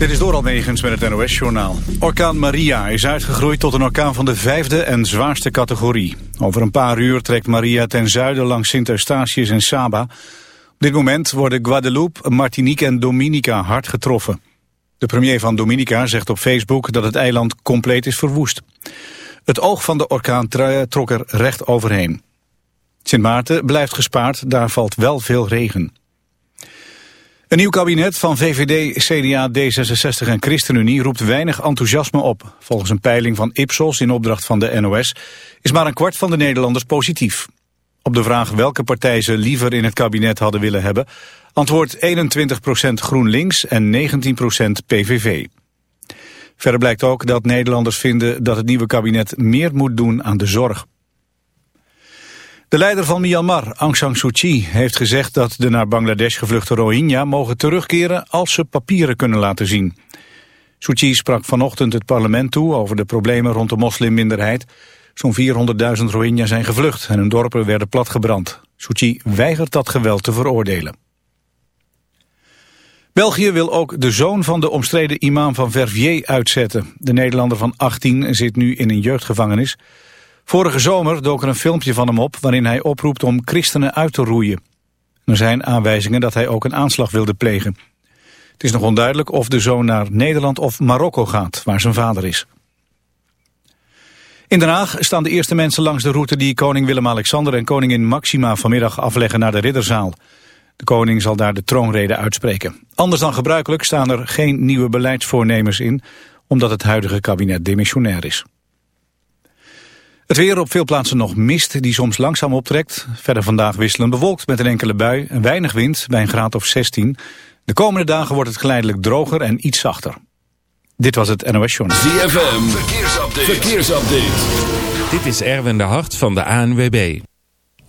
Dit is door Almegens met het NOS-journaal. Orkaan Maria is uitgegroeid tot een orkaan van de vijfde en zwaarste categorie. Over een paar uur trekt Maria ten zuiden langs Sint-Eustatius en Saba. Op dit moment worden Guadeloupe, Martinique en Dominica hard getroffen. De premier van Dominica zegt op Facebook dat het eiland compleet is verwoest. Het oog van de orkaan trok er recht overheen. Sint Maarten blijft gespaard, daar valt wel veel regen. Een nieuw kabinet van VVD, CDA, D66 en ChristenUnie roept weinig enthousiasme op. Volgens een peiling van Ipsos in opdracht van de NOS is maar een kwart van de Nederlanders positief. Op de vraag welke partij ze liever in het kabinet hadden willen hebben, antwoordt 21% GroenLinks en 19% PVV. Verder blijkt ook dat Nederlanders vinden dat het nieuwe kabinet meer moet doen aan de zorg. De leider van Myanmar, Aung San Suu Kyi, heeft gezegd dat de naar Bangladesh gevluchte Rohingya mogen terugkeren als ze papieren kunnen laten zien. Suu Kyi sprak vanochtend het parlement toe over de problemen rond de moslimminderheid. Zo'n 400.000 Rohingya zijn gevlucht en hun dorpen werden platgebrand. Suu Kyi weigert dat geweld te veroordelen. België wil ook de zoon van de omstreden imam van Verviers uitzetten. De Nederlander van 18 zit nu in een jeugdgevangenis. Vorige zomer dook er een filmpje van hem op waarin hij oproept om christenen uit te roeien. Er zijn aanwijzingen dat hij ook een aanslag wilde plegen. Het is nog onduidelijk of de zoon naar Nederland of Marokko gaat, waar zijn vader is. In Den Haag staan de eerste mensen langs de route die koning Willem-Alexander en koningin Maxima vanmiddag afleggen naar de Ridderzaal. De koning zal daar de troonrede uitspreken. Anders dan gebruikelijk staan er geen nieuwe beleidsvoornemers in, omdat het huidige kabinet demissionair is. Het weer op veel plaatsen nog mist die soms langzaam optrekt. Verder vandaag wisselen bewolkt met een enkele bui en weinig wind bij een graad of 16. De komende dagen wordt het geleidelijk droger en iets zachter. Dit was het NOS Journal. ZFM, verkeersupdate. verkeersupdate. Dit is Erwin de Hart van de ANWB.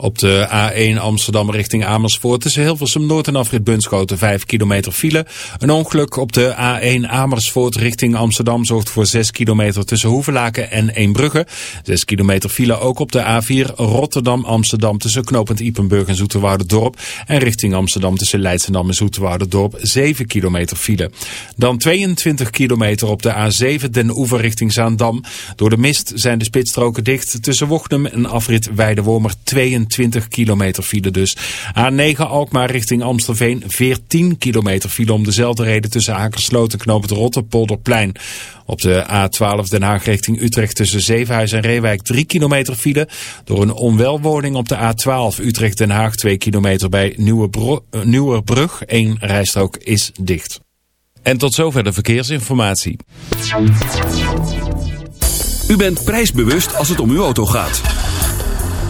Op de A1 Amsterdam richting Amersfoort tussen Hilversum Noord en afrit Bunschoten 5 kilometer file. Een ongeluk op de A1 Amersfoort richting Amsterdam zorgt voor 6 kilometer tussen Hoevelaken en Eembrugge. 6 kilometer file ook op de A4 Rotterdam Amsterdam tussen Knopend Ipenburg en Dorp En richting Amsterdam tussen Leidschendam en Dorp 7 kilometer file. Dan 22 kilometer op de A7 Den Oever richting Zaandam. Door de mist zijn de spitsstroken dicht tussen Wochnum en afrit Weidewormer 22 20 kilometer file dus. A9 Alkmaar richting Amstelveen 14 kilometer file om dezelfde reden tussen Akersloot en Knoop het Rotterpolderplein. Op de A12 Den Haag richting Utrecht tussen Zevenhuis en Reewijk 3 kilometer file. Door een onwelwording op de A12 Utrecht-Den Haag 2 kilometer bij eh, Nieuwerbrug. Eén rijstrook is dicht. En tot zover de verkeersinformatie. U bent prijsbewust als het om uw auto gaat.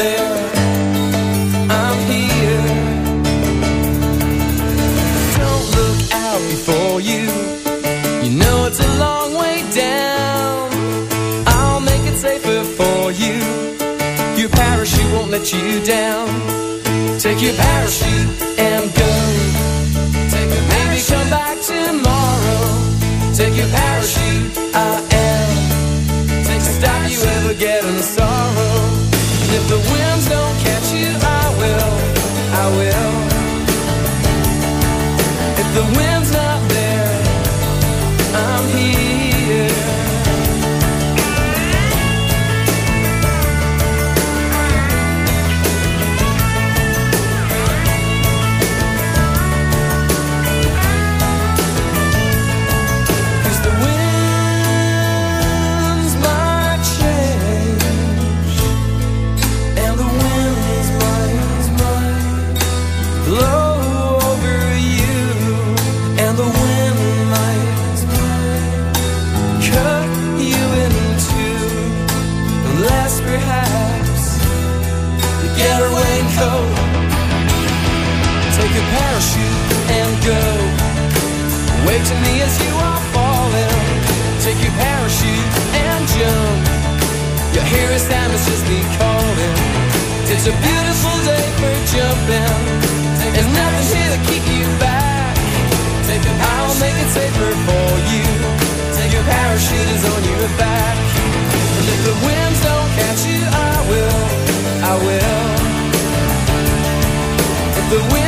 I'm here. Don't look out before you. You know it's a long way down. I'll make it safer for you. Your parachute won't let you down. Take your parachute. the wind to me as you are falling. Take your parachute and jump. Your hair is damaged, just be calling. It's a beautiful day for jumping. There's nothing here to keep you back. I'll make it safer for you. Take Your parachute is on your back. And if the winds don't catch you, I will. I will. If the wind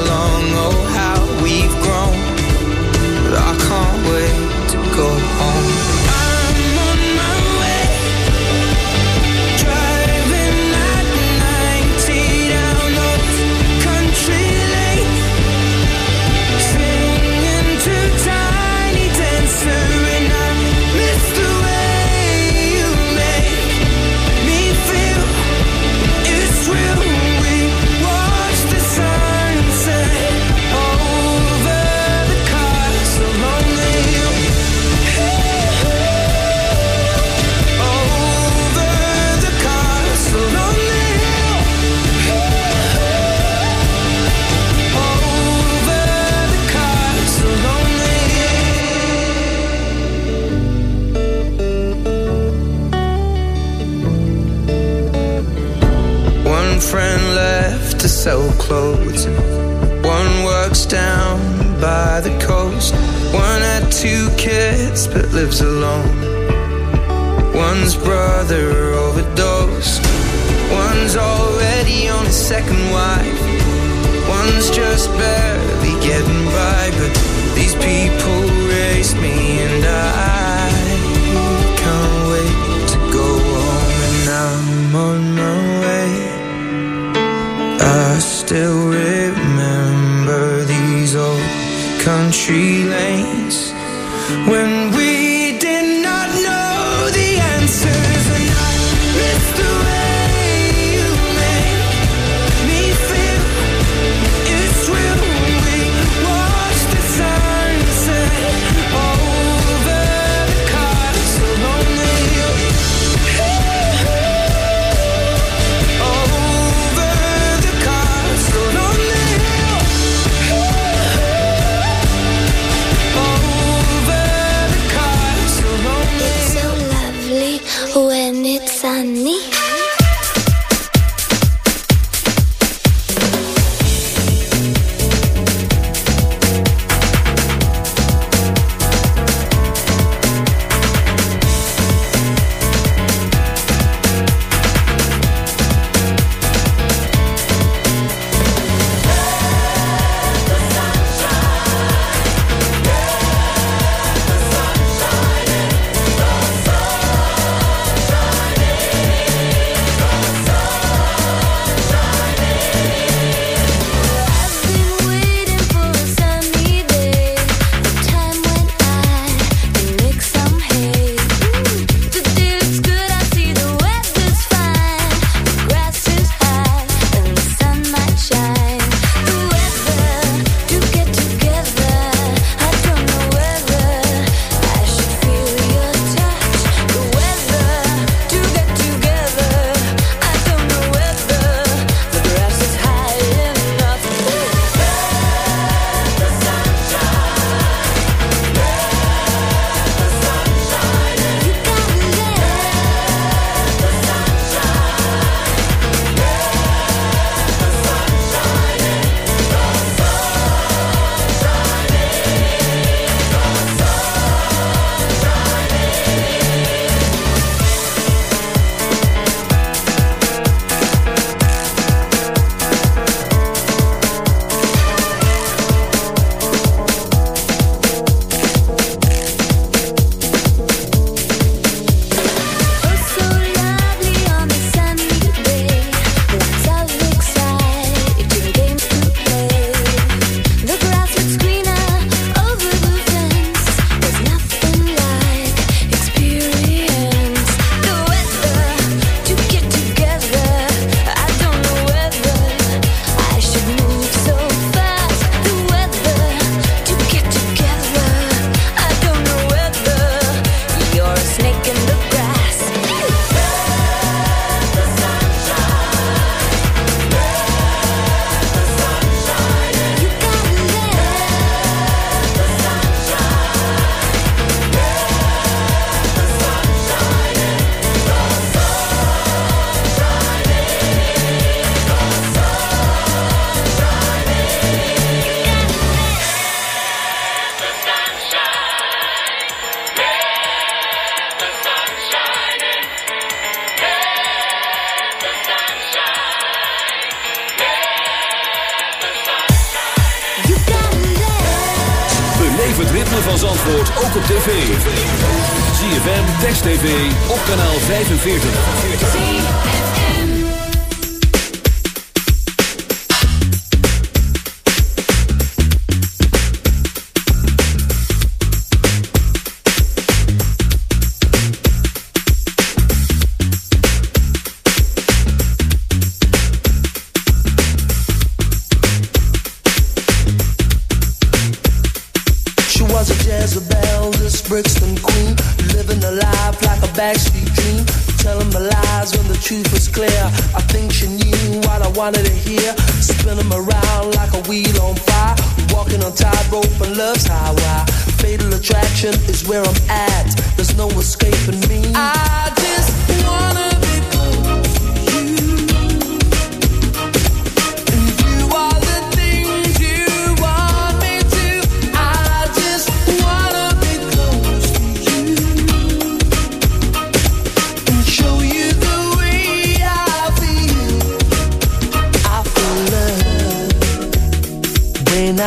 on fire, walking on tightrope and love's highway. Fatal attraction is where I'm at. There's no escaping me. I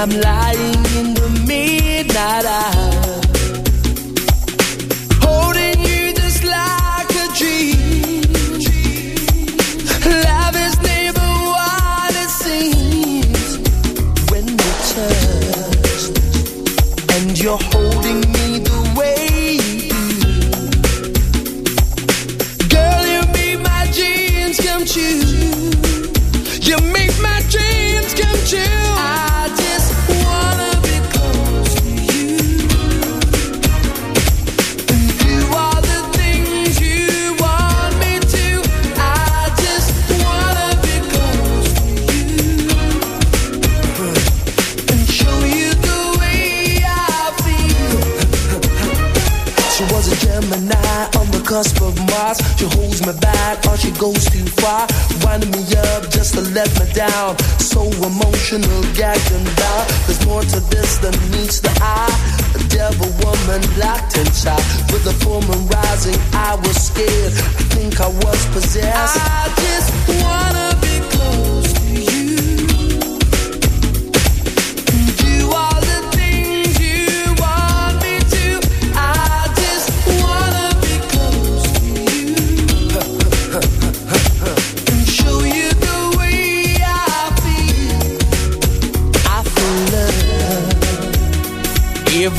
I'm lying.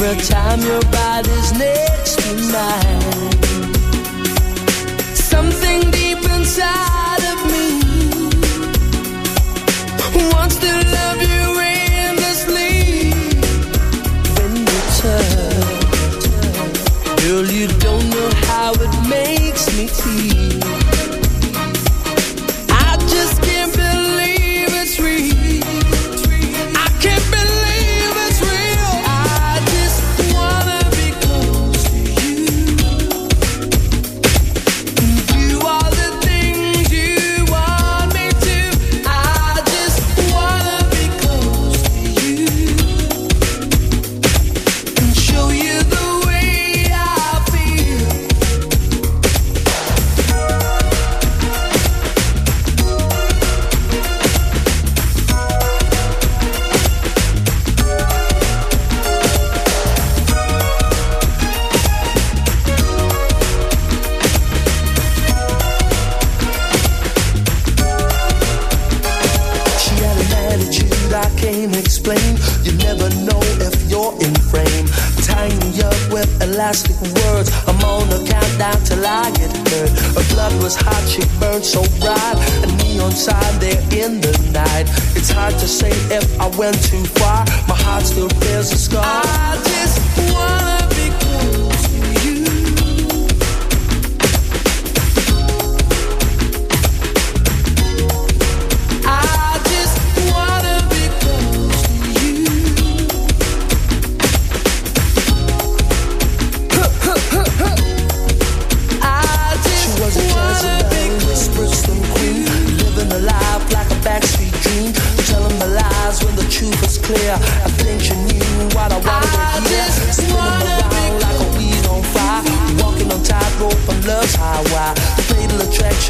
every time you're back.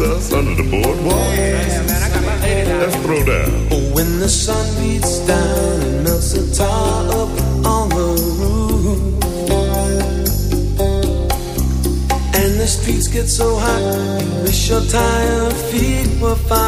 us under the boardwalk. Yeah, man, Let's throw down. Oh, when the sun beats down and melts the tar up on the roof, and the streets get so hot, you wish your tired feet were fine.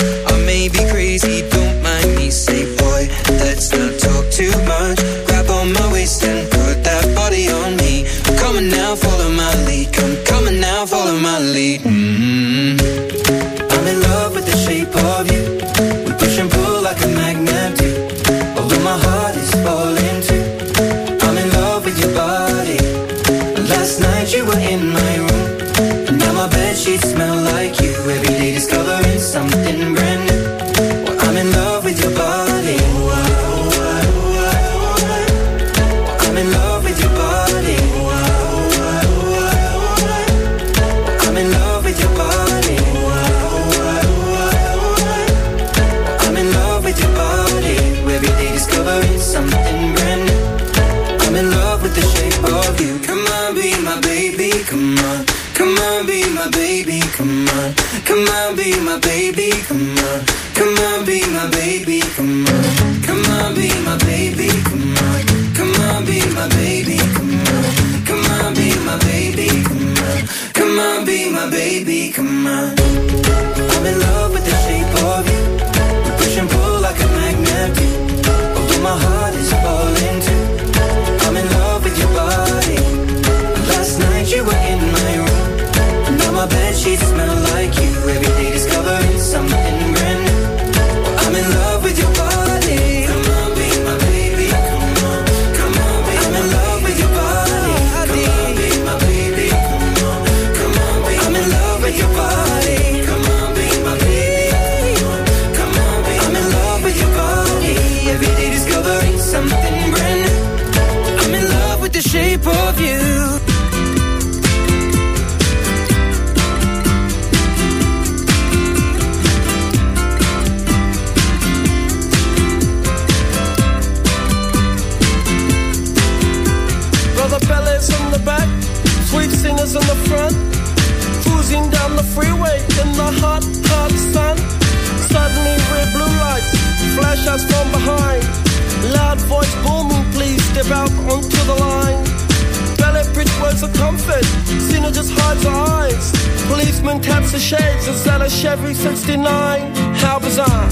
shades and sell a Chevy 69. How bizarre!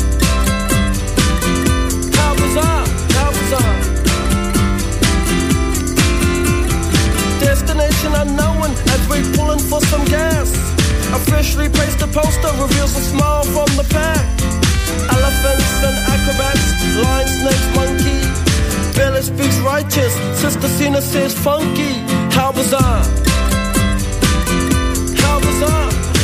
How bizarre! How bizarre! Destination unknown as we pulling for some gas. A freshly pasted poster reveals a smile from the pack. Elephants and acrobats, lion, snakes, monkey. Bella speaks righteous, Sister Cena says funky. How bizarre!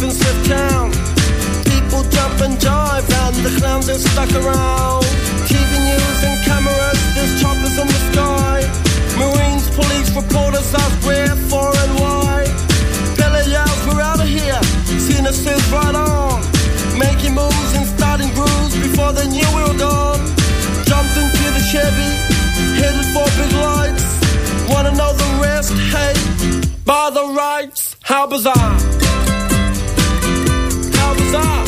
elephants lift town. People jump and jive, and the clowns are stuck around. TV news and cameras, there's choppers in the sky. Marines, police, reporters ask where, for, and why. Billy yells, we're out of here. Cena says right on. Making moves and starting grooves before they knew we were gone. Jumped into the Chevy, headed for big lights. Wanna know the rest? Hey, by the rights, how bizarre! stop.